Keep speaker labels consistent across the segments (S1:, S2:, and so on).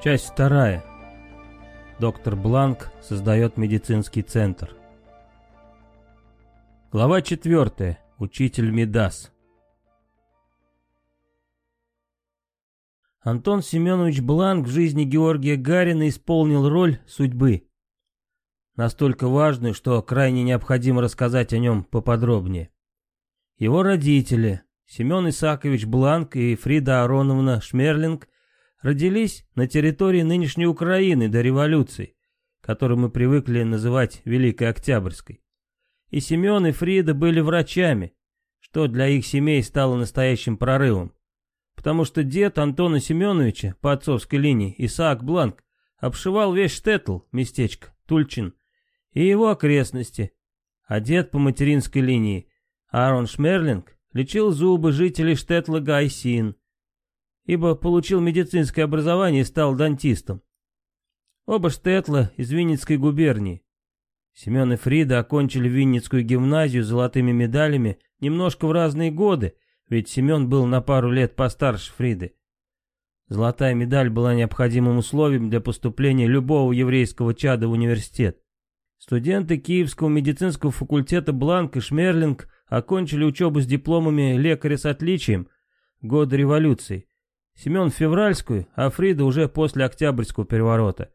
S1: Часть вторая. Доктор Бланк создает медицинский центр. Глава четвертая. Учитель Медас. Антон Семенович Бланк в жизни Георгия Гарина исполнил роль судьбы. Настолько важную, что крайне необходимо рассказать о нем поподробнее. Его родители, Семен Исакович Бланк и Фрида Ароновна Шмерлинг, родились на территории нынешней Украины до революции, которую мы привыкли называть Великой Октябрьской. И Семен и Фрида были врачами, что для их семей стало настоящим прорывом. Потому что дед Антона Семеновича по отцовской линии, Исаак Бланк, обшивал весь Штетл, местечко, Тульчин, и его окрестности, а дед по материнской линии, Аарон Шмерлинг, лечил зубы жителей Штетла Гайсин, ибо получил медицинское образование и стал дантистом. Оба Штетла из Винницкой губернии. Семен и Фрида окончили Винницкую гимназию золотыми медалями немножко в разные годы, ведь Семен был на пару лет постарше Фриды. Золотая медаль была необходимым условием для поступления любого еврейского чада в университет. Студенты Киевского медицинского факультета Бланк и Шмерлинг окончили учебу с дипломами лекаря с отличием года революции. Семен февральскую, а Фрида уже после Октябрьского переворота.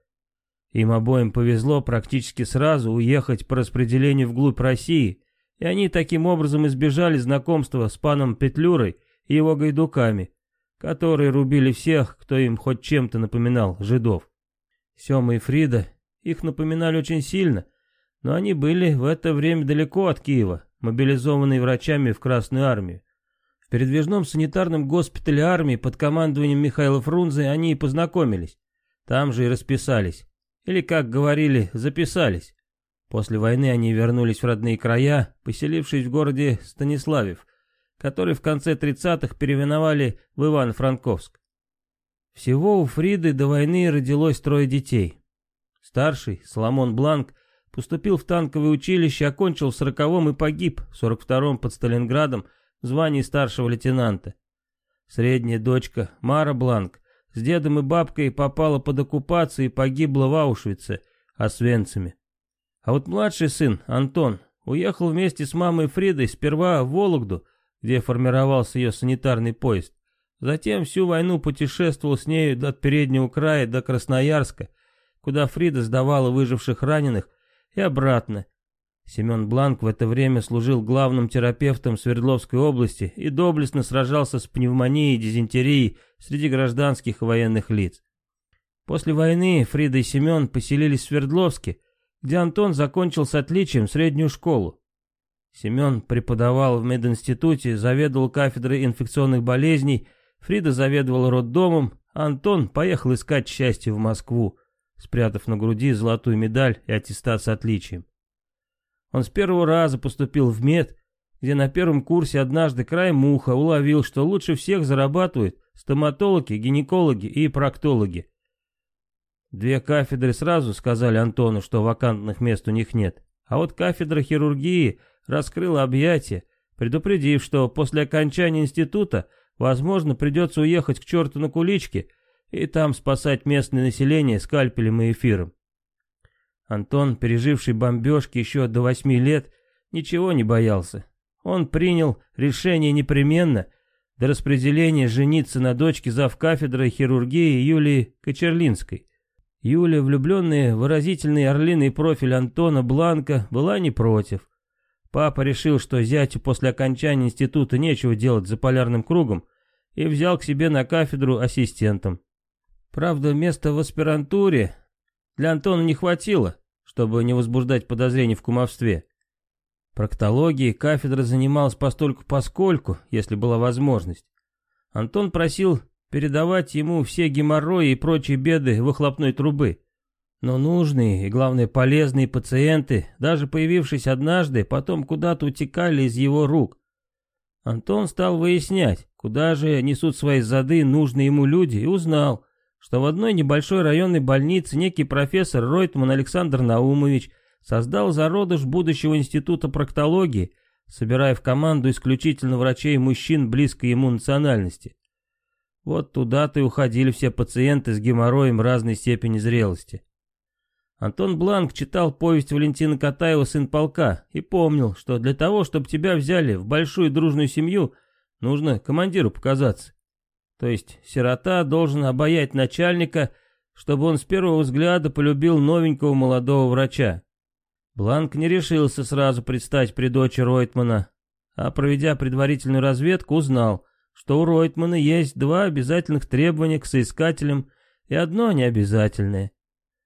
S1: Им обоим повезло практически сразу уехать по распределению вглубь России, и они таким образом избежали знакомства с паном Петлюрой и его гайдуками, которые рубили всех, кто им хоть чем-то напоминал жидов. Сема и Фрида их напоминали очень сильно, но они были в это время далеко от Киева, мобилизованные врачами в Красную Армию. Передвижном санитарном госпитале армии под командованием Михаила Фрунзе они и познакомились. Там же и расписались. Или, как говорили, записались. После войны они вернулись в родные края, поселившись в городе Станиславев, который в конце 30-х переименовали в Ивано-Франковск. Всего у Фриды до войны родилось трое детей. Старший, Соломон Бланк, поступил в танковое училище, окончил в 40-м и погиб в 42-м под Сталинградом в звании старшего лейтенанта. Средняя дочка, Мара Бланк, с дедом и бабкой попала под оккупацию и погибла в Аушвице, освенцами. А вот младший сын, Антон, уехал вместе с мамой Фридой сперва в Вологду, где формировался ее санитарный поезд. Затем всю войну путешествовал с нею от переднего края до Красноярска, куда Фрида сдавала выживших раненых, и обратно. Семен Бланк в это время служил главным терапевтом Свердловской области и доблестно сражался с пневмонией и дизентерией среди гражданских и военных лиц. После войны Фрида и Семен поселились в Свердловске, где Антон закончил с отличием среднюю школу. Семен преподавал в мединституте, заведовал кафедрой инфекционных болезней, Фрида заведовал роддомом, а Антон поехал искать счастье в Москву, спрятав на груди золотую медаль и аттестат с отличием. Он с первого раза поступил в мед, где на первом курсе однажды край муха уловил, что лучше всех зарабатывают стоматологи, гинекологи и проктологи. Две кафедры сразу сказали Антону, что вакантных мест у них нет. А вот кафедра хирургии раскрыла объятия, предупредив, что после окончания института, возможно, придется уехать к черту на куличке и там спасать местное население скальпелем и эфиром. Антон, переживший бомбежки еще до восьми лет, ничего не боялся. Он принял решение непременно до распределения жениться на дочке завкафедры хирургии Юлии Кочерлинской. Юля, влюбленная в выразительный орлиный профиль Антона Бланка, была не против. Папа решил, что зятю после окончания института нечего делать за полярным кругом, и взял к себе на кафедру ассистентом. Правда, места в аспирантуре для Антона не хватило, чтобы не возбуждать подозрений в кумовстве. Проктологией кафедра занималась постольку-поскольку, если была возможность. Антон просил передавать ему все геморрои и прочие беды выхлопной трубы. Но нужные и, главное, полезные пациенты, даже появившись однажды, потом куда-то утекали из его рук. Антон стал выяснять, куда же несут свои зады нужные ему люди, и узнал, что в одной небольшой районной больнице некий профессор Ройтман Александр Наумович создал зародыш будущего института проктологии, собирая в команду исключительно врачей мужчин близкой ему национальности. Вот туда-то и уходили все пациенты с геморроем разной степени зрелости. Антон Бланк читал повесть Валентина Катаева «Сын полка» и помнил, что для того, чтобы тебя взяли в большую дружную семью, нужно командиру показаться. То есть сирота должен обаять начальника, чтобы он с первого взгляда полюбил новенького молодого врача. Бланк не решился сразу предстать при дочери Ройтмана, а проведя предварительную разведку, узнал, что у Ройтмана есть два обязательных требования к соискателям и одно необязательное.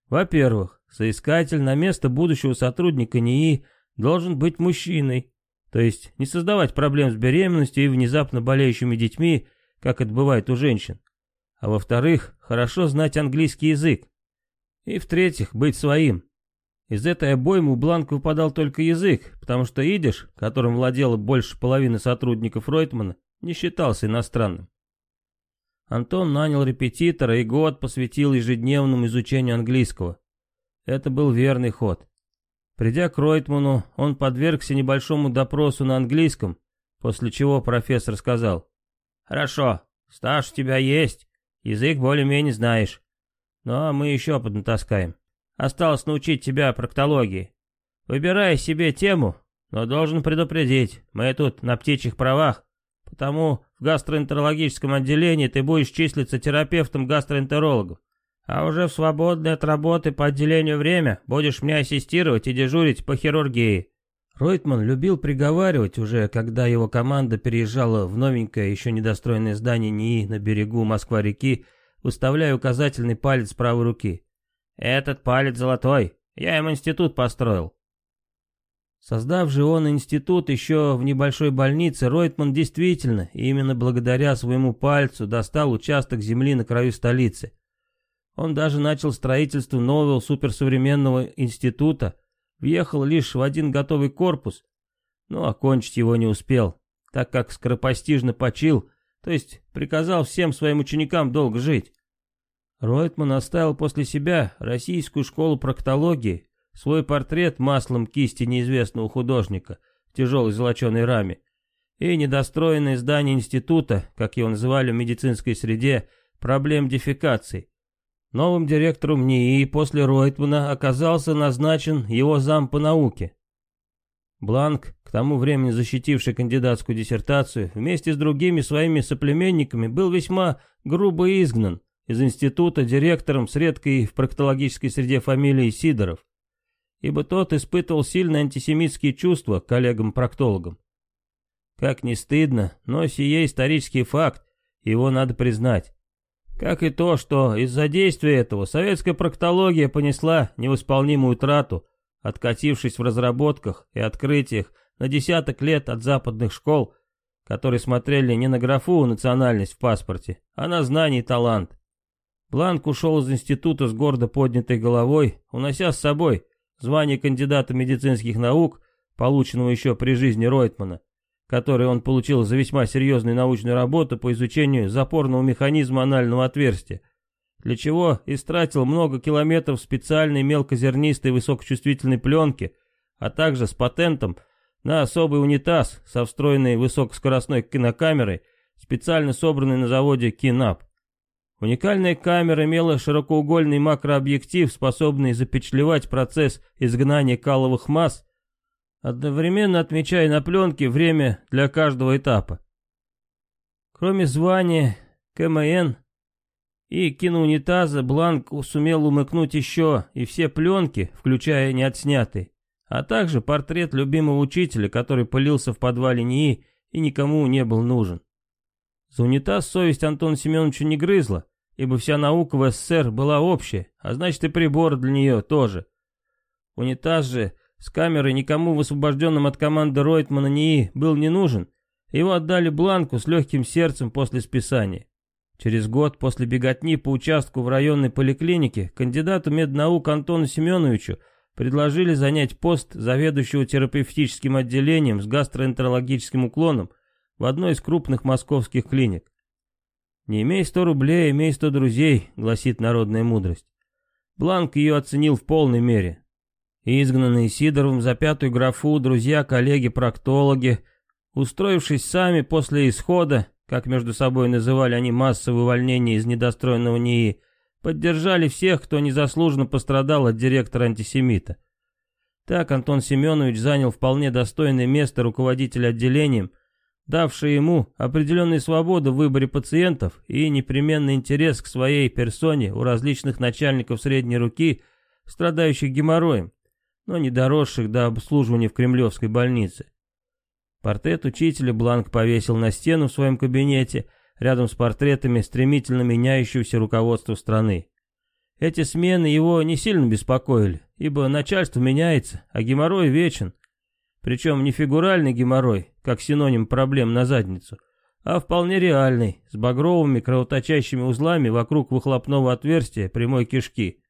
S1: Во-первых, соискатель на место будущего сотрудника НИИ должен быть мужчиной, то есть не создавать проблем с беременностью и внезапно болеющими детьми, как это бывает у женщин. А во-вторых, хорошо знать английский язык. И в-третьих, быть своим. Из этой обоймы у Бланка выпадал только язык, потому что идиш, которым владело больше половины сотрудников Ройтмана, не считался иностранным. Антон нанял репетитора и год посвятил ежедневному изучению английского. Это был верный ход. Придя к Ройтману, он подвергся небольшому допросу на английском, после чего профессор сказал, «Хорошо, стаж у тебя есть, язык более-менее знаешь, но мы еще поднатаскаем. Осталось научить тебя проктологии. Выбирай себе тему, но должен предупредить, мы тут на птичьих правах, потому в гастроэнтерологическом отделении ты будешь числиться терапевтом-гастроэнтерологом. А уже в свободное от работы по отделению время будешь мне ассистировать и дежурить по хирургии. Ройтман любил приговаривать уже, когда его команда переезжала в новенькое, еще недостроенное здание НИИ на берегу Москва-реки, выставляя указательный палец правой руки. «Этот палец золотой, я им институт построил». Создав же он институт еще в небольшой больнице, Ройтман действительно, именно благодаря своему пальцу, достал участок земли на краю столицы. Он даже начал строительство нового суперсовременного института, въехал лишь в один готовый корпус, но окончить его не успел, так как скоропостижно почил, то есть приказал всем своим ученикам долго жить. Ройтман оставил после себя российскую школу проктологии, свой портрет маслом кисти неизвестного художника в тяжелой золоченой раме и недостроенное здание института, как его называли в медицинской среде, проблем дефекации, Новым директором НИИ после Ройтмана оказался назначен его зам по науке. Бланк, к тому времени защитивший кандидатскую диссертацию, вместе с другими своими соплеменниками был весьма грубо изгнан из института директором с редкой в проктологической среде фамилией Сидоров, ибо тот испытывал сильные антисемитские чувства к коллегам-проктологам. Как ни стыдно, но сие исторический факт, его надо признать. Как и то, что из-за действия этого советская проктология понесла невосполнимую трату, откатившись в разработках и открытиях на десяток лет от западных школ, которые смотрели не на графу национальность в паспорте, а на знание и талант. Бланк ушел из института с гордо поднятой головой, унося с собой звание кандидата медицинских наук, полученного еще при жизни Ройтмана, который он получил за весьма серьезную научную работу по изучению запорного механизма анального отверстия, для чего истратил много километров специальной мелкозернистой высокочувствительной пленки, а также с патентом на особый унитаз со встроенной высокоскоростной кинокамерой, специально собранной на заводе Кинап. Уникальная камера имела широкоугольный макрообъектив, способный запечатлевать процесс изгнания каловых масс одновременно отмечая на пленке время для каждого этапа. Кроме звания КМН и киноунитаза, Бланк сумел умыкнуть еще и все пленки, включая неотснятые, а также портрет любимого учителя, который пылился в подвале НИИ и никому не был нужен. За унитаз совесть Антона Семеновича не грызла, ибо вся наука в СССР была общая, а значит и прибор для нее тоже. Унитаз же с камерой никому в освобожденном от команды Ройтмана НИИ был не нужен. Его отдали Бланку с легким сердцем после списания. Через год после беготни по участку в районной поликлинике кандидату меднаук Антону Семеновичу предложили занять пост заведующего терапевтическим отделением с гастроэнтерологическим уклоном в одной из крупных московских клиник. «Не имей сто рублей, имей сто друзей», — гласит народная мудрость. Бланк ее оценил в полной мере. Изгнанные Сидоровым за пятую графу друзья, коллеги, проктологи, устроившись сами после исхода, как между собой называли они массовое увольнение из недостроенного НИИ, поддержали всех, кто незаслуженно пострадал от директора-антисемита. Так Антон Семенович занял вполне достойное место руководителя отделением, давшее ему определенную свободу в выборе пациентов и непременный интерес к своей персоне у различных начальников средней руки, страдающих геморроем, но не доросших до обслуживания в Кремлевской больнице. Портрет учителя Бланк повесил на стену в своем кабинете, рядом с портретами стремительно меняющегося руководства страны. Эти смены его не сильно беспокоили, ибо начальство меняется, а геморрой вечен. Причем не фигуральный геморрой, как синоним проблем на задницу, а вполне реальный, с багровыми кровоточащими узлами вокруг выхлопного отверстия прямой кишки.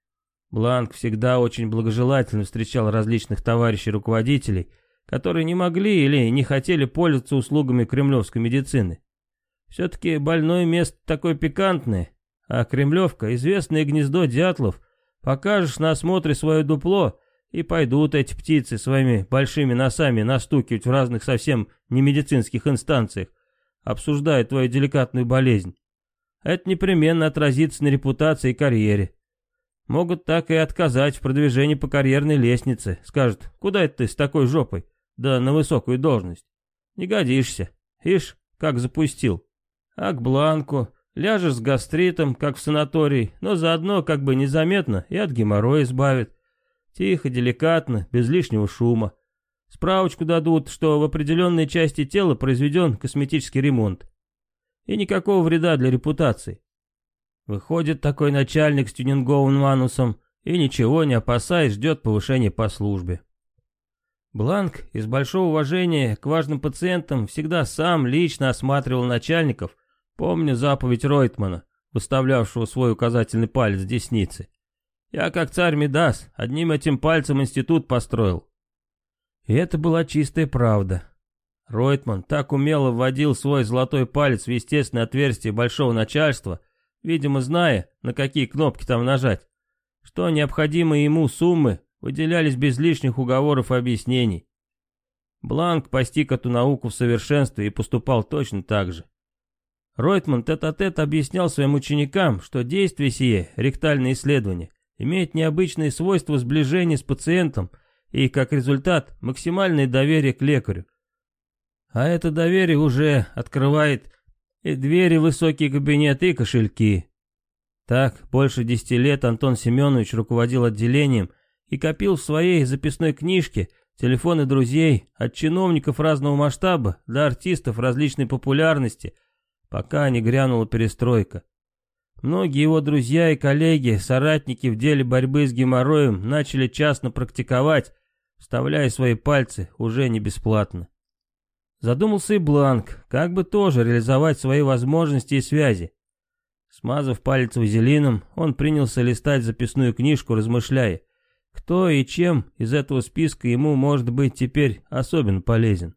S1: Бланк всегда очень благожелательно встречал различных товарищей руководителей, которые не могли или не хотели пользоваться услугами кремлевской медицины. Все-таки больное место такое пикантное, а Кремлевка — известное гнездо дятлов. Покажешь на осмотре свое дупло, и пойдут эти птицы своими большими носами настукивать в разных совсем не медицинских инстанциях, обсуждая твою деликатную болезнь. Это непременно отразится на репутации и карьере. Могут так и отказать в продвижении по карьерной лестнице. Скажут, куда это ты с такой жопой? Да на высокую должность. Не годишься. Ишь, как запустил. А к бланку ляжешь с гастритом, как в санатории, но заодно как бы незаметно и от геморроя избавит. Тихо, деликатно, без лишнего шума. Справочку дадут, что в определенной части тела произведен косметический ремонт. И никакого вреда для репутации. Выходит такой начальник с тюнинговым анусом и ничего не опасаясь ждет повышения по службе. Бланк из большого уважения к важным пациентам всегда сам лично осматривал начальников, помню заповедь Ройтмана, выставлявшего свой указательный палец в деснице. Я, как царь Мидас, одним этим пальцем институт построил. И это была чистая правда. Ройтман так умело вводил свой золотой палец в естественное отверстие большого начальства, видимо, зная, на какие кнопки там нажать, что необходимые ему суммы выделялись без лишних уговоров и объяснений. Бланк постиг эту науку в совершенстве и поступал точно так же. Ройтман тет-а-тет -тет объяснял своим ученикам, что действие сие, ректальное исследование, имеет необычные свойства сближения с пациентом и, как результат, максимальное доверие к лекарю. А это доверие уже открывает и двери высокие кабинеты и кошельки. Так, больше десяти лет Антон Семенович руководил отделением и копил в своей записной книжке телефоны друзей от чиновников разного масштаба до артистов различной популярности, пока не грянула перестройка. Многие его друзья и коллеги, соратники в деле борьбы с геморроем начали частно практиковать, вставляя свои пальцы уже не бесплатно. Задумался и Бланк, как бы тоже реализовать свои возможности и связи. Смазав палец вазелином, он принялся листать записную книжку, размышляя, кто и чем из этого списка ему может быть теперь особенно полезен.